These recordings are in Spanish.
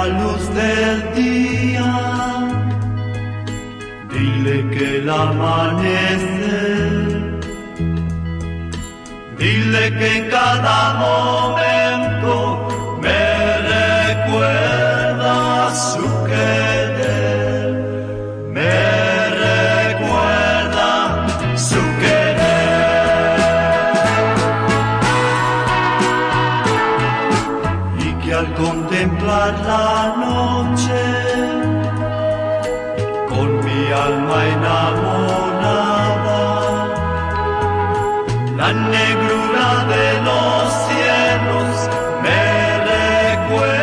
la luz del día. Dile que el amanecer, dile que en cada momento la noche con mi alma enamorada. La negrura de los cielos me recuerda.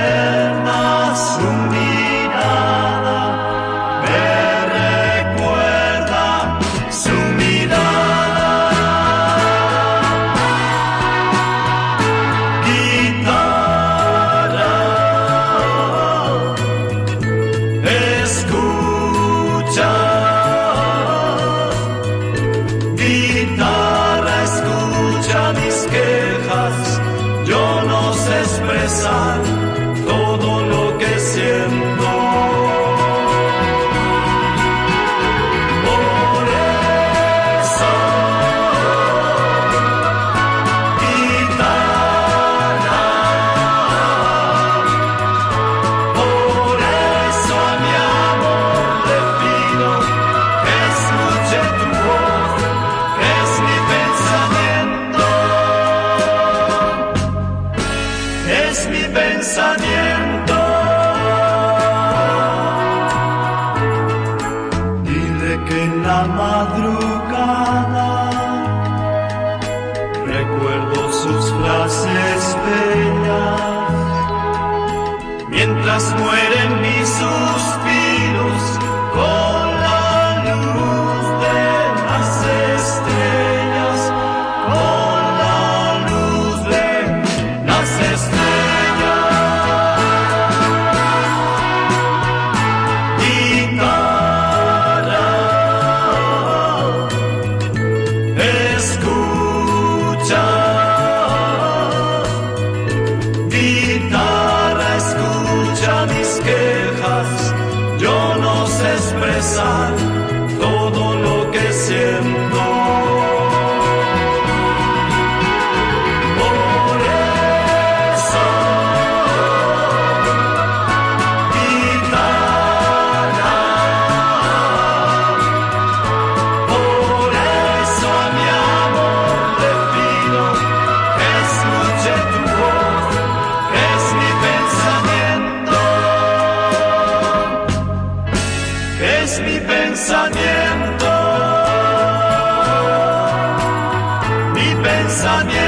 the sun. las estrellas, mientras mueren mis suspiros. Con on you.